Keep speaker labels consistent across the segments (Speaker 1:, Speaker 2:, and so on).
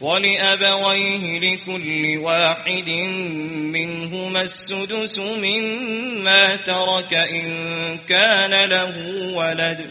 Speaker 1: ولأبويه لكل واحد منهما السدس مما ترك إن كان له ولد.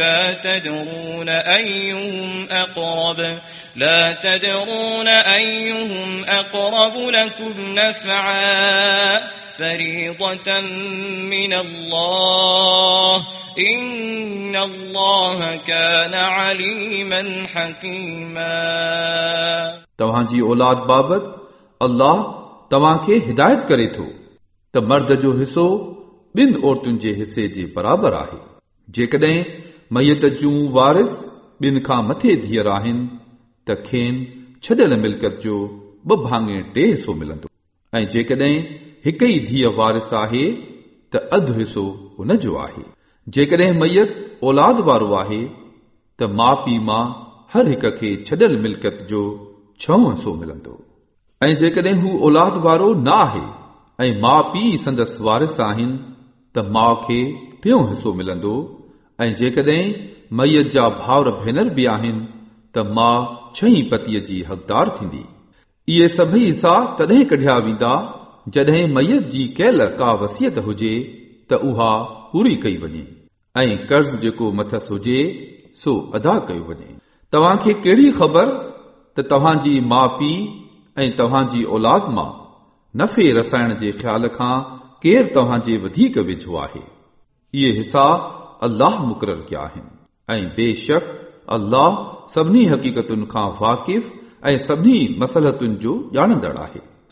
Speaker 1: لا تدرون أيهم أقرب لا تدرون أيهم أقرب لكم نفعا فريضة من الله إن الله كان عليما حكيما
Speaker 2: तव्हांजी औलाद बाबति अल्लाह तव्हांखे हिदायत करे थो त मर्द जो हिसो ॿिनि औरतुनि जे हिसे जे बराबरि आहे جيڪڏهن مييت جون وارث ٻن کان مٿي ڌيئر آهن ته کين ڇڏيل ملڪت جو ٻه ڀاڱي ٽي حصو ملندو ۽ جيڪڏهن هڪ ئي ڌيءَ وارث آهي ته اڌ حصو هن جو آهي جيڪڏهن مييت اولاد وارو آهي ته ماءُ پيءُ مان هر هڪ کي ڇڏيل ملڪت جو ڇهون حصو ملندو ۽ جيڪڏهن هو اولاد وارو نه آهي ۽ ماءُ پيءُ سندس وارث آهن ته ماءُ کي ٽيون حصو ملندو. ۽ جيڪڏهن مييت جا ڀائر ڀينر به آهن ته ماءُ ڇهين پتيءَ جي حقدار ٿيندي. اهي سڀئي حصا تڏهن ڪڍيا ويندا جڏهن مييت جي ڪيل ڪا وسيت هجي ته اها پوري ڪئي وڃي. ۽ قرض جيڪو مٿس هجي سو ادا ڪيو وڃي. توهان کي ڪهڙي خبر ته توهان جي ماءُ پيءُ ۽ توهان جي اولاد مان نفي رسائڻ جي خيال کان ڪير توهان جي وڌيڪ ويجهو آهي इहे हिसा अल्लाह मुक़ररु कया आहिनि ऐं बेशक अल्लाह सभिनी हक़ीक़तुनि खां वाक़िफ़ ऐं सभिनी मसलतुनि जो ॼाणंदड़ आहे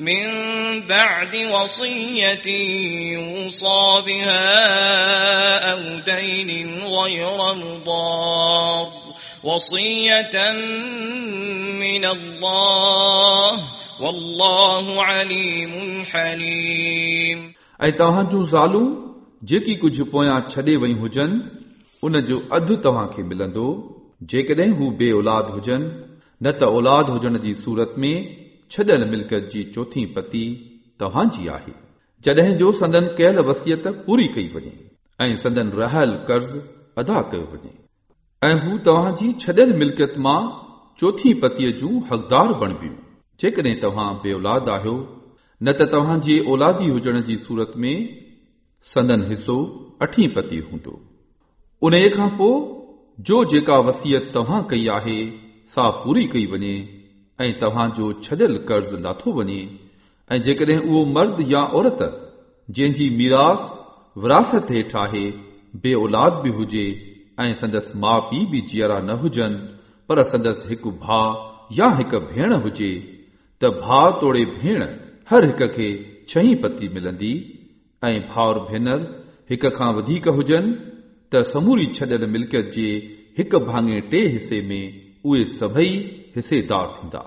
Speaker 1: من بعد وصية يوصى بها أو دين غير مضار وصية من الله والله عليم حليم
Speaker 2: ऐं तव्हां ज़ालूं जेकी कुझु पोयां छॾे वयूं हुजनि उन जो अधु तव्हांखे मिलंदो जेकॾहिं हू बे औलाद हुजनि न त औलाद हुजण जी सूरत में छॾियल मिल्कत जी चोथीं पती तव्हांजी आहे। जॾहिं जो संदन कयल वसियत पूरी कई वञे ऐं संदन रहियल कर्ज़ अदा कयो वञे। ऐं हू तव्हांजी छॾियल मिल्कियत माँ चोथीं पतीअ जूं हक़दार बणबियूं। जेकॾहिं तव्हां बे औलाद आहियो, न त तव्हांजे औलादी हुजण जी सूरत में संदन हिसो अठी पती हूंदो। उन खां पोइ, जो जेका वसियत तव्हां कई आहे सा पूरी कई वञे ۽ توهان جو ڇڏيل قرض لاٿو وڃي. ۽ جيڪڏهن اهو مرد يا عورت جنهن جي ميراث وراثت هيٺ آهي بي اولاد به هجي ۽ سندس ماءُ پيءُ به جيئرا نه هجن پر سندس هڪ ڀاءُ يا هڪ ڀيڻ هجي ته ڀاءُ توڙي ڀيڻ هر هڪ کي ڇهي پتي ملندي. ۽ ڀائر ڀينر هڪ کان وڌيڪ هجن ته سموري ڇڏيل ملڪيت جي هڪ ڀاڱي ٽي حصي ۾ اهي سڀئي حصيدار ٿيندا.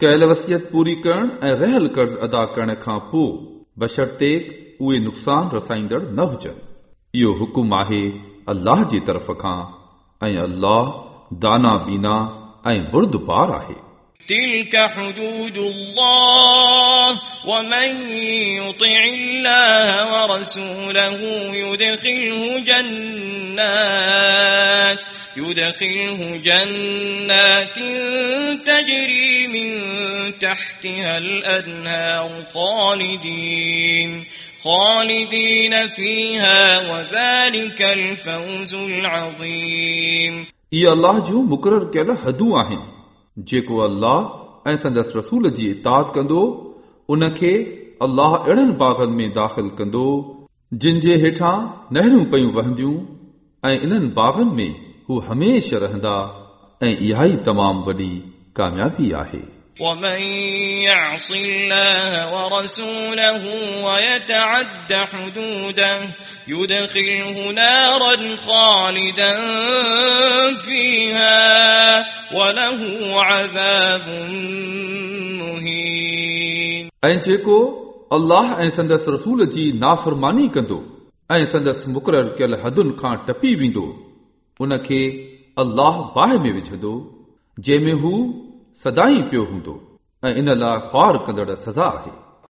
Speaker 2: ڪيل وسيت پوري ڪرڻ ۽ رهيل قرض ادا ڪرڻ کان پوءِ بشرتي اهي نقصان رسائيندڙ نه هجن. اهو حڪم آهي الله جي طرف کان ۽ الله دانا بينا ۽ بردبار آهي
Speaker 1: تلك حدود الله ومن يطع الله ورسوله يدخله جنات يدخله جنات تجري من تحتها الأنهار خالدين خالدين فيها وذلك الفوز العظيم.
Speaker 2: يا الله جو مقرر كلا حدو آهن जेको अल्लाह ऐं संदसि रसूल जी इताद कंदो उनखे अल्लाह अहिड़नि बाग़नि में दाख़िल कंदो जिन जे हेठां नहरूं पयूं वहंदियूं ऐं इन्हनि बाग़नि में हू हमेशह रहंदा ऐं इहा ई तमामु वॾी कामयाबी आहे
Speaker 1: ومن يعص الله ورسوله ويتعد حدوده يدخله نارا خالدا فيها وله عذاب مهين
Speaker 2: ऐं जेको अल्लाह ऐं संदसि रसूल जी नाफ़रमानी कंदो ऐं संदसि मुक़ररु कयल हदुनि खां टपी वेंदो उनखे अल्लाह बाहि में विझंदो जंहिंमें हू सदाई पियो हूंदो ऐं इन लाइ ख़्वार कंदड़ सज़ा आहे